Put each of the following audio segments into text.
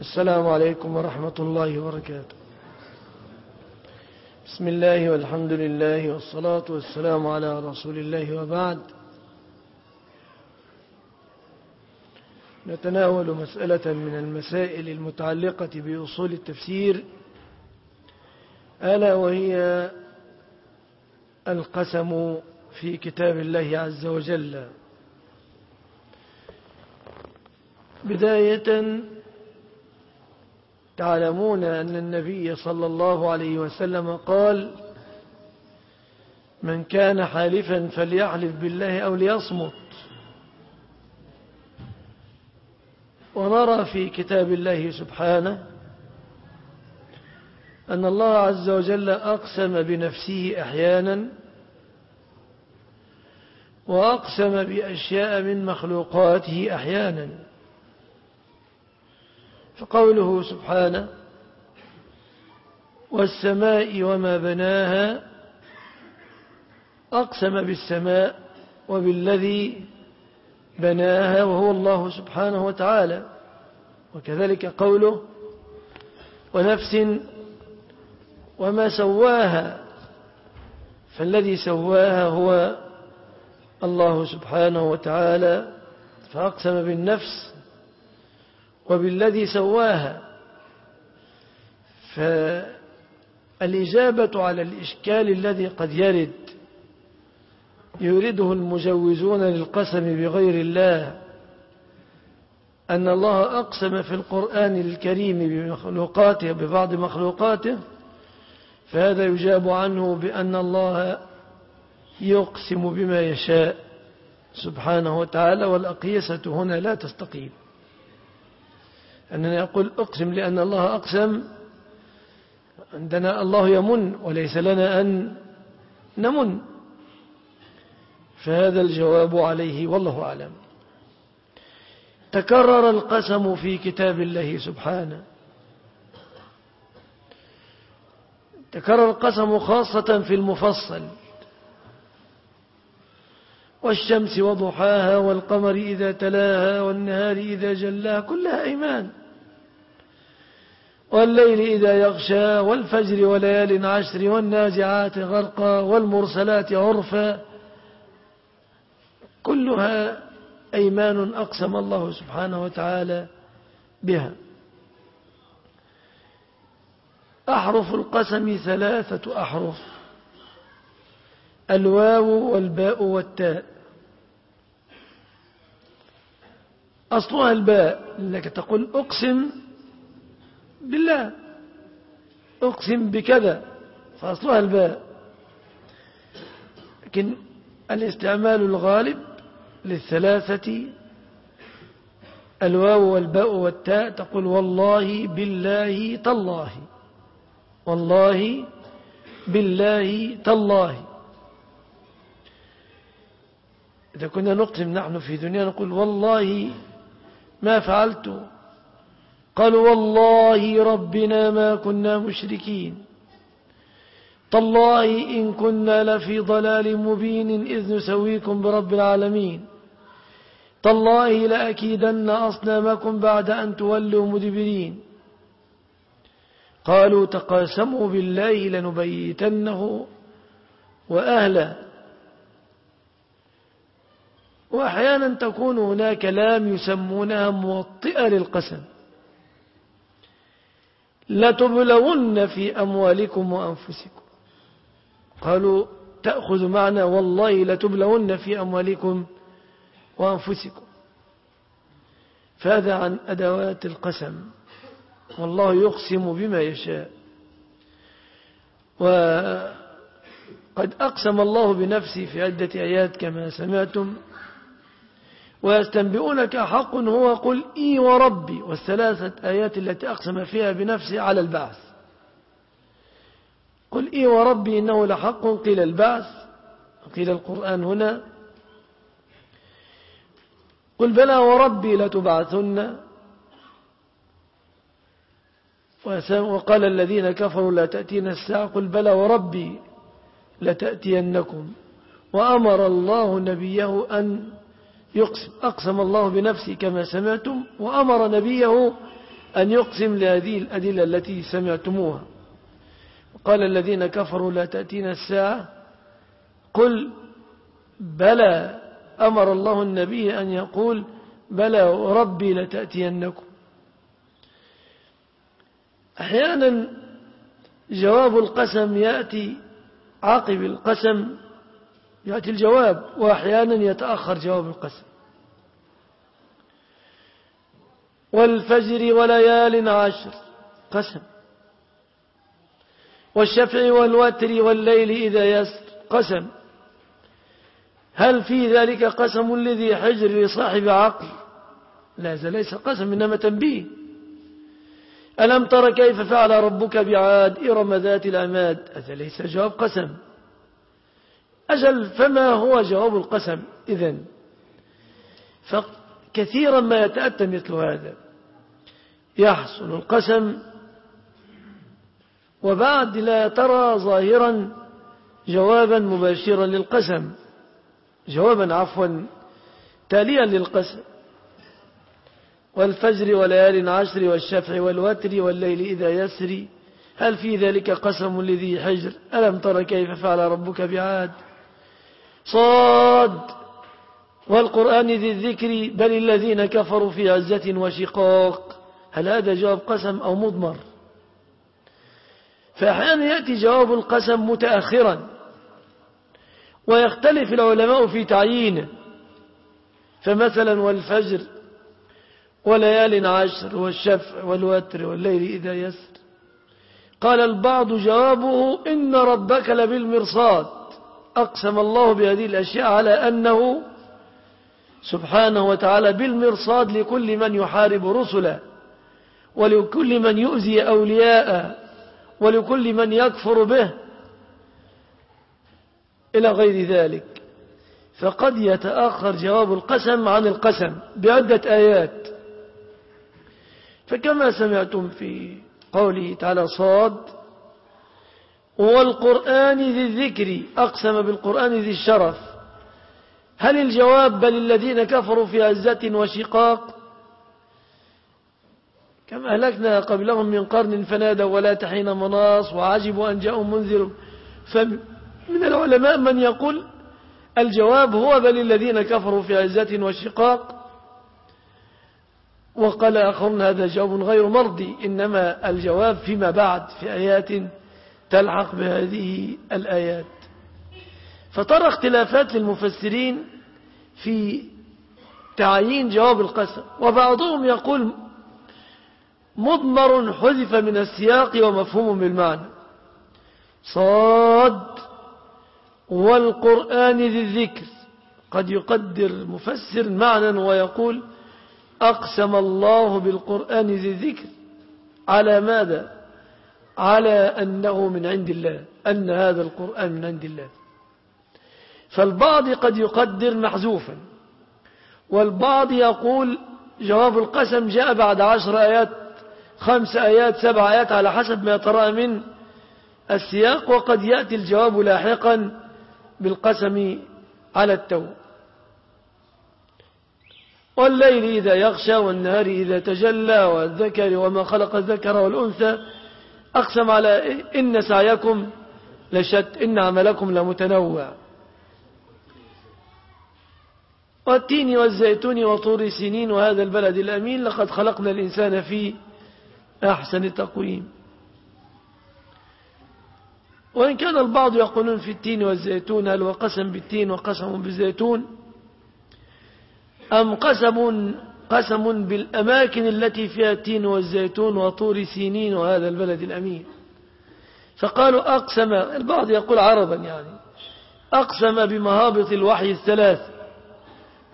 السلام عليكم ورحمة الله وبركاته. بسم الله والحمد لله والصلاة والسلام على رسول الله وبعد. نتناول مسألة من المسائل المتعلقة بأصول التفسير. ألا وهي القسم في كتاب الله عز وجل. بداية تعلمون أن النبي صلى الله عليه وسلم قال من كان حالفا فليحلف بالله أو ليصمت. ونرى في كتاب الله سبحانه أن الله عز وجل أقسم بنفسه أحيانا وأقسم بأشياء من مخلوقاته أحيانا. فقوله سبحانه والسماء وما بناها أقسم بالسماء وبالذي بناها وهو الله سبحانه وتعالى. وكذلك قوله ونفس وما سواها فالذي سواها هو الله سبحانه وتعالى فأقسم بالنفس وبالذي سواها. فالإجابة على الإشكال الذي قد يرد يريده المجوزون للقسم بغير الله أن الله أقسم في القرآن الكريم بمخلوقاته ببعض مخلوقاته فهذا يجاب عنه بأن الله يقسم بما يشاء سبحانه وتعالى والأقيسة هنا لا تستقيم. أننا يقول أقسم لأن الله أقسم. عندنا الله يمن وليس لنا أن نمن. فهذا الجواب عليه والله أعلم. تكرر القسم في كتاب الله سبحانه. تكرر القسم خاصة في المفصل. والشمس وضحاها والقمر إذا تلاها والنهار إذا جلاها كلها أيمان. والليل إذا يغشى والفجر وليال عشر والنازعات غرقا والمرسلات عرفا كلها أيمان أقسم الله سبحانه وتعالى بها. أحرف القسم ثلاثة أحرف. الواو والباء والتاء. أصلها الباء لك تقول أقسم بالله أقسم بكذا فأصلها الباء. لكن الاستعمال الغالب للثلاثة الواو والباء والتاء تقول والله بالله تالله والله بالله تالله. إذا كنا نقسم نحن في دنيا نقول والله ما فعلت. قالوا والله ربنا ما كنا مشركين. تالله إن كنا لفي ضلال مبين إذ نسويكم برب العالمين. تالله لأكيدن أصنامكم بعد أن تولوا مدبرين. قالوا تقاسموا بالله لنبيتنه وأهله. وأحيانا تكون هناك لام يسمونها موطئة للقسم. لتبلون في أموالكم وأنفسكم. قالوا تأخذ معنا والله لتبلون في أموالكم وأنفسكم. فهذا عن أدوات القسم. والله يقسم بما يشاء. وقد أقسم الله بنفسه في عدة آيات كما سمعتم. ويستنبئونك حق هو قل إي وربي والثلاثة آيات التي أقسم فيها بنفسه على البعث. قل إي وربي إنه لحق قيل البعث قيل القرآن هنا. قل بلى وربي لتبعثن. وقال الذين كفروا لا تأتينا الساعة قل بلى وربي لتأتينكم. وأمر الله نبيه أن يقسم أقسم الله بنفسه كما سمعتم وأمر نبيه أن يقسم لهذه الأدلة التي سمعتموها. قال الذين كفروا لا تأتينا الساعة. قل بلى أمر الله النبي أن يقول بلى وربي لتأتينكم. أحيانا جواب القسم يأتي عقب القسم يأتي الجواب وأحيانا يتأخر جواب القسم. والفجر وليال عشر. قسم. والشفع والوتر والليل إذا يسر. قسم. هل في ذلك قسم لذي حجر لصاحب عقل؟ لا هذا ليس قسم إنما تنبيه. ألم تر كيف فعل ربك بعاد إرم ذات العماد هذا ليس جواب قسم. أجل فما هو جواب القسم؟ إذن فكثيرا ما يتأتى مثل هذا. يحصل القسم وبعد لا ترى ظاهرا جوابا مباشرا للقسم. جوابا عفوا تاليا للقسم. والفجر وليال عشر والشفع والوتر والليل إذا يسري. هل في ذلك قسم لذي حجر؟ ألم تر كيف فعل ربك بعاد؟ صاد. والقرآن ذي الذكر بل الذين كفروا في عزة وشقاق. هل هذا جواب قسم أو مضمر؟ فأحيانا يأتي جواب القسم متأخرا ويختلف العلماء في تعيينه فمثلا والفجر وليال عشر والشفع والوتر والليل إذا يسر. قال البعض جوابه إن ربك لبالمرصاد. أقسم الله بهذه الأشياء على أنه سبحانه وتعالى بالمرصاد لكل من يحارب رسله ولكل من يؤذي أولياءه ولكل من يكفر به إلى غير ذلك. فقد يتأخر جواب القسم عن القسم بعدة آيات. فكما سمعتم في قوله تعالى صاد والقرآن ذي الذكر أقسم بالقرآن ذي الشرف. هل الجواب بل الذين كفروا في عزة وشقاق؟ كم أهلكنا قبلهم من قرن فنادوا ولا تحين مناص وعجبوا أن جاءوا منذر. فمن العلماء من يقول الجواب هو بل الذين كفروا في عزة وشقاق. وقال آخرون هذا جواب غير مرضي. إنما الجواب فيما بعد في آيات تلحق بهذه الآيات. فترى اختلافات للمفسرين في تعيين جواب القسم وبعضهم يقول مضمر حذف من السياق ومفهوم بالمعنى. صاد والقرآن ذي الذكر. قد يقدر مفسر معنى ويقول أقسم الله بالقرآن ذي الذكر. على ماذا؟ على أنه من عند الله أن هذا القرآن من عند الله. فالبعض قد يقدر محذوفا والبعض يقول جواب القسم جاء بعد عشر آيات خمس آيات سبع آيات على حسب ما ترى من السياق وقد يأتي الجواب لاحقا بالقسم على التو. والليل إذا يغشى والنهار إذا تجلى والذكر وما خلق الذكر والأنثى أقسم على إن سعيكم لشت إن عملكم لمتنوع. والتين والزيتون وطور سنين وهذا البلد الأمين لقد خلقنا الإنسان في أحسن تقويم. وإن كان البعض يقولون في التين والزيتون هل وقسم بالتين وقسم بالزيتون؟ أم قسم قسم بالأماكن التي فيها التين والزيتون وطور سينين وهذا البلد الأمين. فقالوا أقسم البعض يقول عربا يعني أقسم بمهابط الوحي الثلاث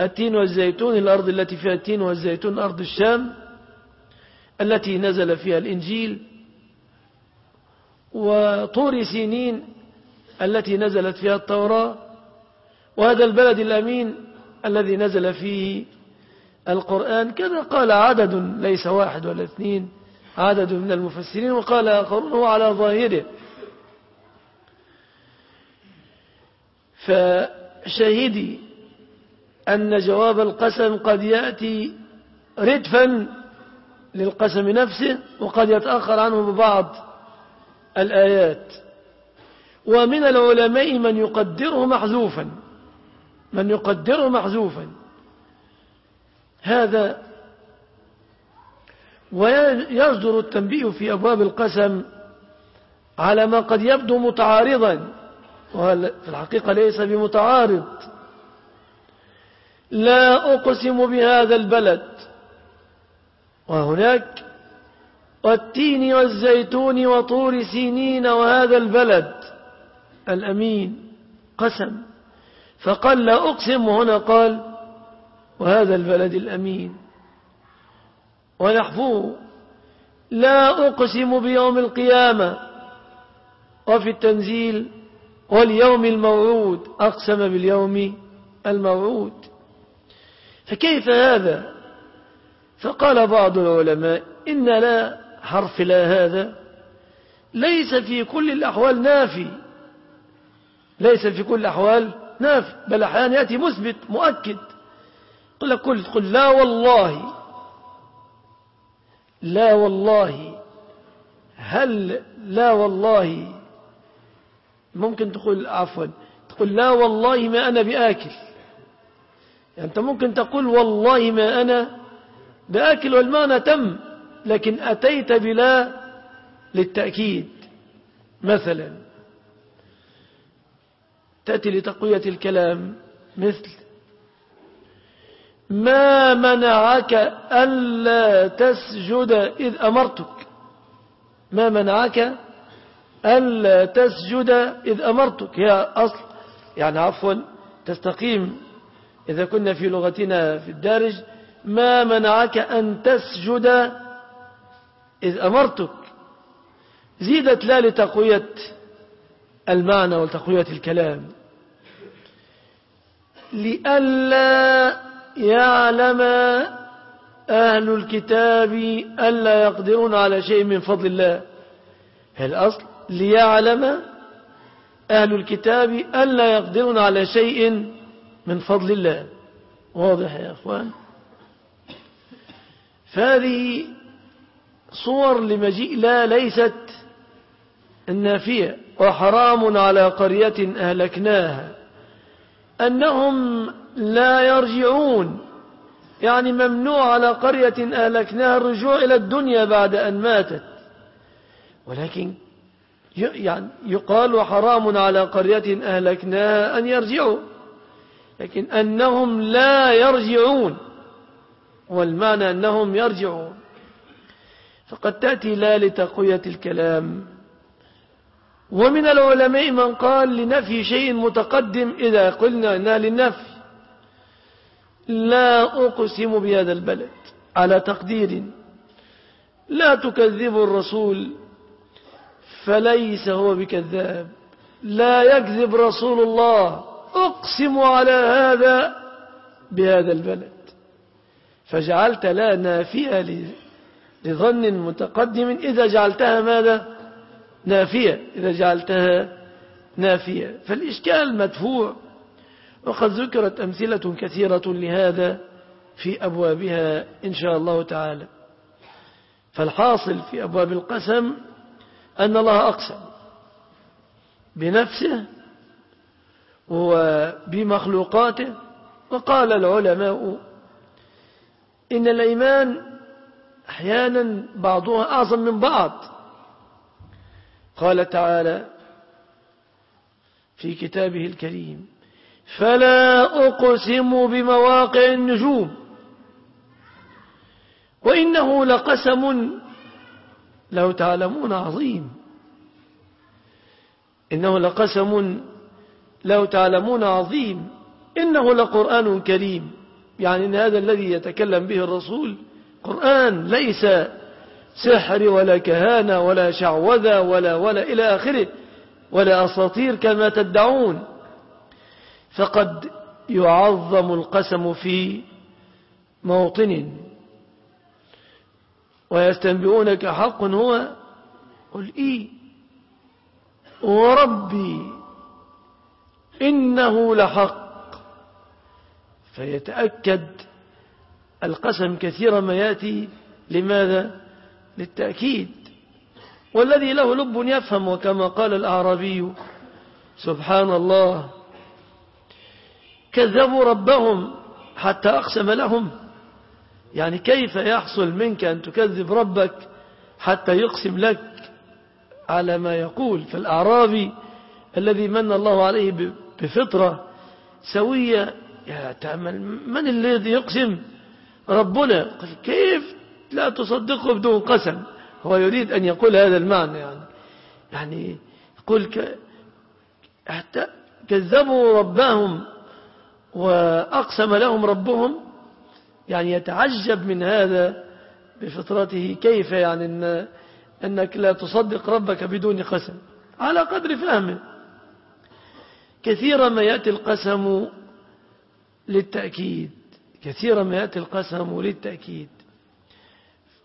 التين والزيتون الأرض التي فيها التين والزيتون أرض الشام التي نزل فيها الإنجيل وطور سينين التي نزلت فيها التوراة وهذا البلد الأمين الذي نزل فيه القرآن كذا قال عدد ليس واحد ولا اثنين عدد من المفسرين وقال آخرون هو على ظاهره. فشهدي أن جواب القسم قد يأتي ردفا للقسم نفسه وقد يتأخر عنه ببعض الآيات. ومن العلماء من يقدره محذوفا من يقدره محذوفا. هذا ويصدر التنبيه في أبواب القسم على ما قد يبدو متعارضا وفي الحقيقة ليس بمتعارض. لا أقسم بهذا البلد. وهناك والتين والزيتون وطور سينين وهذا البلد الأمين قسم. فقال لا أقسم هنا قال وهذا البلد الأمين. ونحفوه لا أقسم بيوم القيامة وفي التنزيل واليوم الموعود أقسم باليوم الموعود. فكيف هذا؟ فقال بعض العلماء إن لا حرف لا هذا ليس في كل الأحوال نافي. ليس في كل الأحوال نافي بل أحيانا يأتي مثبت مؤكد. قل قل, قل لا والله لا والله هل لا والله ممكن تقول عفوا تقول لا والله ما أنا بآكل يعني أنت ممكن تقول والله ما أنا بآكل والمعنى تم لكن أتيت بلا للتأكيد مثلا تأتي لتقوية الكلام مثل ما منعك ألا تسجد إذ أمرتك؟ ما منعك ألا تسجد إذ أمرتك؟ هي أصل يعني عفوا تستقيم. إذا كنا في لغتنا في الدارج ما منعك أن تسجد إذ أمرتك؟ زيدت لا لتقوية المعنى وتقوية الكلام. لئلا يعلم أهل الكتاب ألا يقدرون على شيء من فضل الله. الأصل ليعلم أهل الكتاب ألا يقدرون على شيء من فضل الله؟ واضح يا أخوان؟ فهذه صور لمجيء لا ليست النافية وحرام على قرية أهلكناها. أنهم لا يرجعون. يعني ممنوع على قرية أهلكناها الرجوع إلى الدنيا بعد أن ماتت. ولكن يعني يقال وحرام على قرية أهلكناها أن يرجعوا. لكن أنهم لا يرجعون. والمعنى أنهم يرجعون. فقد تأتي لا لتقوية الكلام. ومن العلماء من قال لنفي شيء متقدم إذا قلنا أنها للنفي. لا أقسم بهذا البلد على تقدير. لا تكذب الرسول فليس هو بكذاب. لا يكذب رسول الله. أقسم على هذا بهذا البلد. فجعلت لا نافية لظن متقدم. إذا جعلتها ماذا؟ نافية إذا جعلتها نافية. فالإشكال مدفوع وقد ذكرت أمثلة كثيرة لهذا في أبوابها إن شاء الله تعالى. فالحاصل في أبواب القسم أن الله أقسم بنفسه وبمخلوقاته وقال العلماء إن الإيمان أحيانا بعضها أعظم من بعض. قال تعالى في كتابه الكريم فلا أقسم بمواقع النجوم وإنه لقسم لو تعلمون عظيم. إنه لقسم لو تعلمون عظيم. إنه لقرآن كريم يعني أن هذا الذي يتكلم به الرسول قرآن ليس سحر ولا كهانة ولا شعوذة ولا ولا إلى آخره ولا أساطير كما تدعون. فقد يعظم القسم في موطن. ويستنبئونك حق هو قل إيه وربي إنه لحق. فيتأكد القسم كثيرا ما يأتي. لماذا؟ للتأكيد. والذي له لب يفهم وكما قال الأعرابي سبحان الله كذبوا ربهم حتى أقسم لهم. يعني كيف يحصل منك أن تكذب ربك حتى يقسم لك على ما يقول؟ فالأعرابي الذي من الله عليه بفطرة سوية يا تعمل من الذي يقسم؟ ربنا. كيف لا تصدقه بدون قسم. هو يريد أن يقول هذا المعنى يعني. يعني يقول ك... حتى كذبوا ربهم وأقسم لهم ربهم. يعني يتعجب من هذا بفطرته. كيف يعني إن أنك لا تصدق ربك بدون قسم؟ على قدر فهمه كثيرا ما يأتي القسم للتأكيد. كثيرا ما يأتي القسم للتأكيد.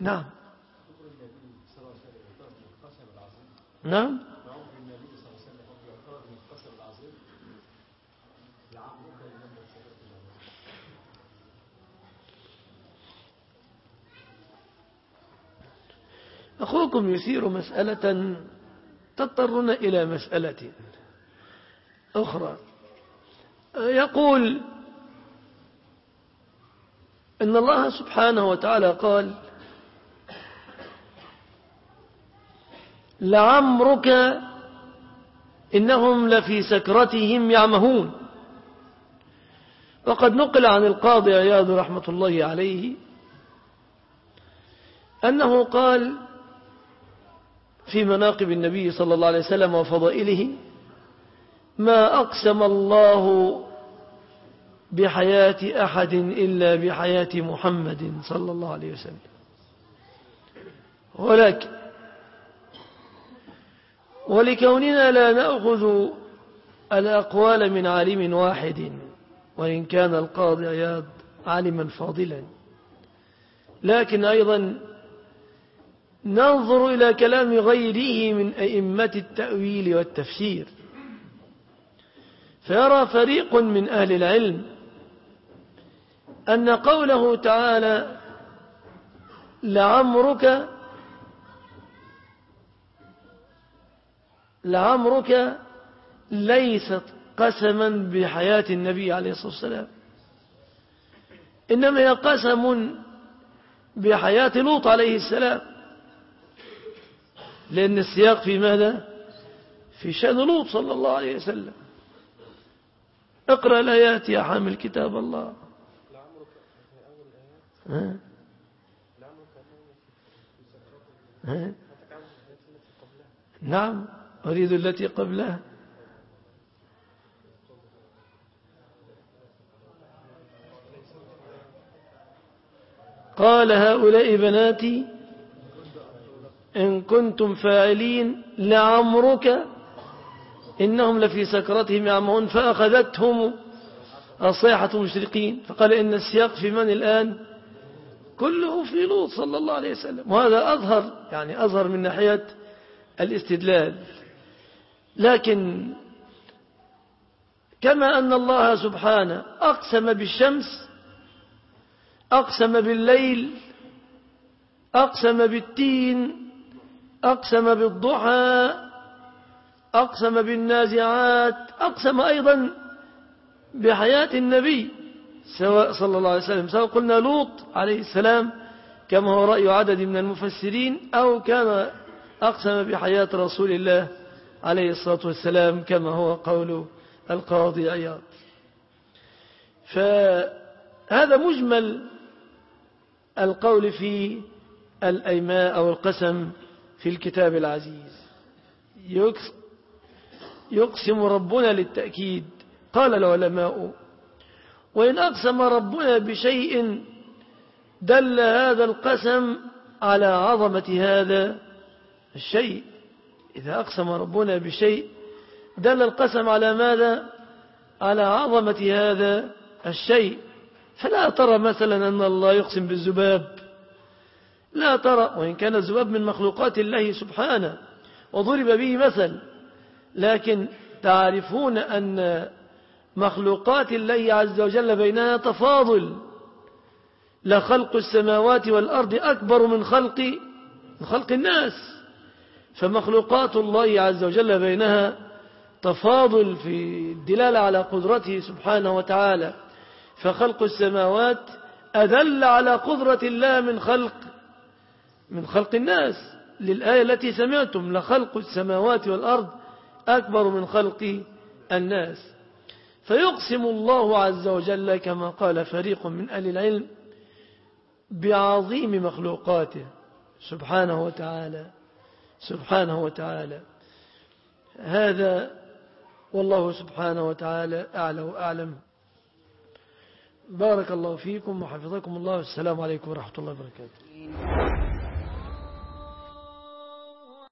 نعم. نعم. أخوكم يثير مسألة تضطرنا إلى مسألة أخرى. يقول إن الله سبحانه وتعالى قال لعمرك إنهم لفي سكرتهم يعمهون. وقد نقل عن القاضي عياض رحمة الله عليه أنه قال في مناقب النبي صلى الله عليه وسلم وفضائله ما أقسم الله بحياة أحد إلا بحياة محمد صلى الله عليه وسلم. ولكن ولكوننا لا نأخذ الأقوال من عالم واحد وإن كان القاضي عياض عالما فاضلا. لكن أيضا ننظر إلى كلام غيره من أئمة التأويل والتفسير. فيرى فريق من أهل العلم أن قوله تعالى لعمرك لعمرك ليست قسما بحياة النبي عليه الصلاة والسلام. إنما هي قسم بحياة لوط عليه السلام. لأن السياق في ماذا؟ في شأن لوط صلى الله عليه وسلم. اقرأ الآيات يا حامل كتاب الله. ها؟ ها؟ نعم. أريد التي قبلها. قال هؤلاء بناتي إن كنتم فاعلين لعمرك إنهم لفي سكرتهم يعمهون فأخذتهم الصيحة مشرقين. فقال إن السياق في من الآن؟ كله في لوط صلى الله عليه وسلم. وهذا أظهر يعني أظهر من ناحية الاستدلال. لكن كما أن الله سبحانه أقسم بالشمس أقسم بالليل أقسم بالتين أقسم بالضحى أقسم بالنازعات أقسم أيضا بحياة النبي سواء صلى الله عليه وسلم. سواء قلنا لوط عليه السلام كما هو رأي عدد من المفسرين أو كان أقسم بحياة رسول الله عليه الصلاة والسلام كما هو قول القاضي عياض فهذا مجمل القول في الأيماء أو القسم في الكتاب العزيز. يقسم ربنا للتأكيد قال العلماء. وإن أقسم ربنا بشيء دل هذا القسم على عظمة هذا الشيء. إذا أقسم ربنا بشيء دل القسم على ماذا؟ على عظمة هذا الشيء. فلا ترى مثلا أن الله يقسم بالذباب. لا ترى وإن كان الذباب من مخلوقات الله سبحانه وضرب به مثل. لكن تعرفون أن مخلوقات الله عز وجل بينها تفاضل. لخلق السماوات والأرض أكبر من خلق من خلق الناس. فمخلوقات الله عز وجل بينها تفاضل في الدلالة على قدرته سبحانه وتعالى. فخلق السماوات أدل على قدرة الله من خلق من خلق الناس. للآية التي سمعتم لخلق السماوات والأرض أكبر من خلق الناس. فيقسم الله عز وجل كما قال فريق من أهل العلم بعظيم مخلوقاته سبحانه وتعالى. سبحانه وتعالى. هذا والله سبحانه وتعالى أعلى وأعلم. بارك الله فيكم وحفظكم الله. والسلام عليكم ورحمة الله وبركاته.